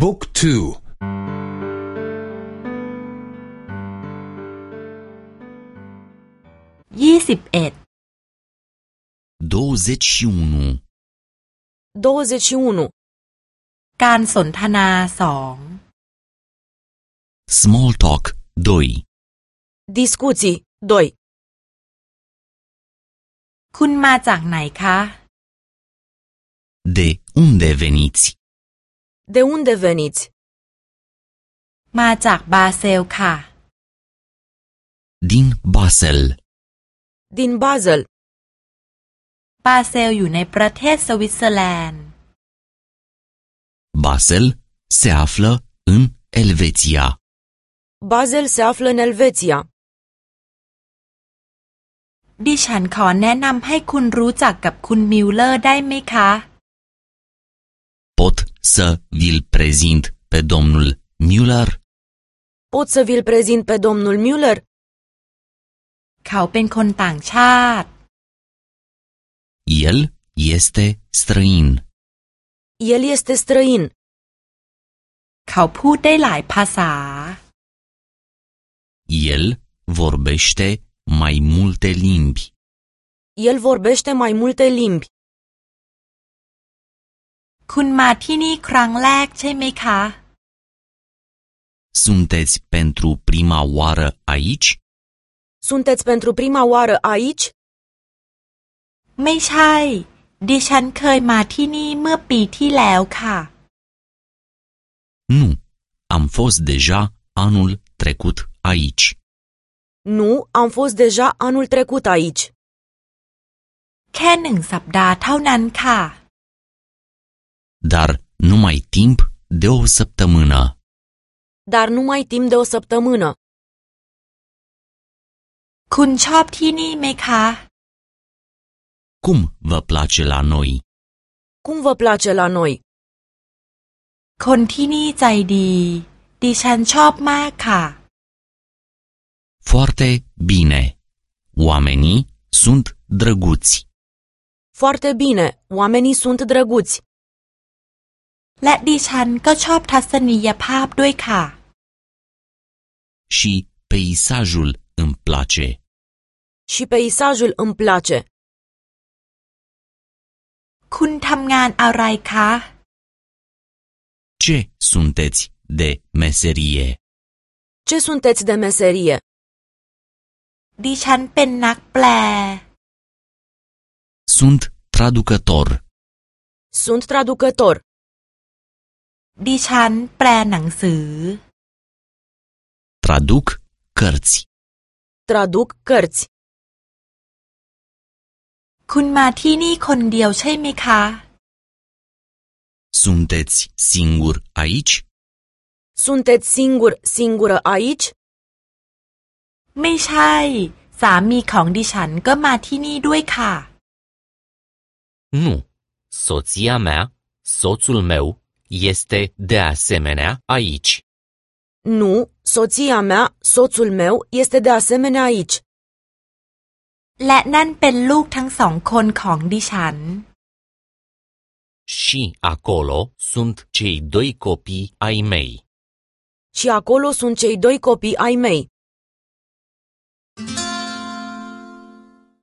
บุ๊กทูยี่สิบเอ็ด21 21. การสนทนาสอง Small talk 2 Discuții 2. คุณมาจากไหนคะ De unde veniți? De unde veniți? มาจากบาเซลค่ะ Din Basel. Din Basel. บาเซลอยู่ในประเทศสวิตเซอร์แลนด์ Basel se află în Elveția. Basel se află în Elveția. ดิฉันขอแนะนำให้คุณรู้จักกับคุณมิลเลอร์ได้ไหมคะ să vi-l prezint pe domnul Müller? Pot să vi-l prezint pe domnul Müller? เขาเป็นคนต่างชาติ El este străin. El este străin. เขาพูดได้หลายภาษา El vorbește mai multe limbi. El vorbește mai multe limbi. คุณมาที่นี่ครั้งแรกใช่ไหมคะ Sunteți pentru prima oară aici? Sunteți pentru prima oară aici? ไม่ใช่ ดิฉันเคยมาที่นี่เมื่อปีที่แล้วค่ะ Nu. Am fost deja anul trecut aici. Nu, am fost deja anul trecut aici. แค่หนึ่งสัปดาห์เท่านั้นค่ะ Dar numai timp de o săptămână. Dar numai timp de o săptămână. คุณชอบที่นี่ไหมคะ Cum vă place la noi? Cum vă place la noi? คนที่นี่ใจดี ดิฉันชอบมากค่ะ Foarte bine. Oamenii sunt drăguți. Foarte bine, oamenii sunt drăguți. และดิฉันก็ชอบทัศนียภาพด้วยค่ะ Și peisajul îmi place. Și peisajul îmi place. คุณทำงานอะไรคะ Ce sunteți de meserie? Ce sunteți de meserie? ดิฉันเป็นนักแปล Sunt traducător. Sunt traducător. ดิฉันแปลหนังสือ Traduc cărți. Traduc cărți. คุณมาที่นี่คนเดียวใช่ไหมคะ Sunteți singur aici? Sunteți singur, singură aici? ไม่ใช่ สามีของดิฉันก็มาที่นี่ด้วยค่ะ Nu. Soția mea, soțul meu, este de asemenea aici. Nu, soția mea, soțul meu, este de asemenea aici. และนั่นเป็นลูกทั้งสองคนของดิฉัน Și acolo sunt cei doi copii ai mei. Și acolo sunt cei doi copii ai mei.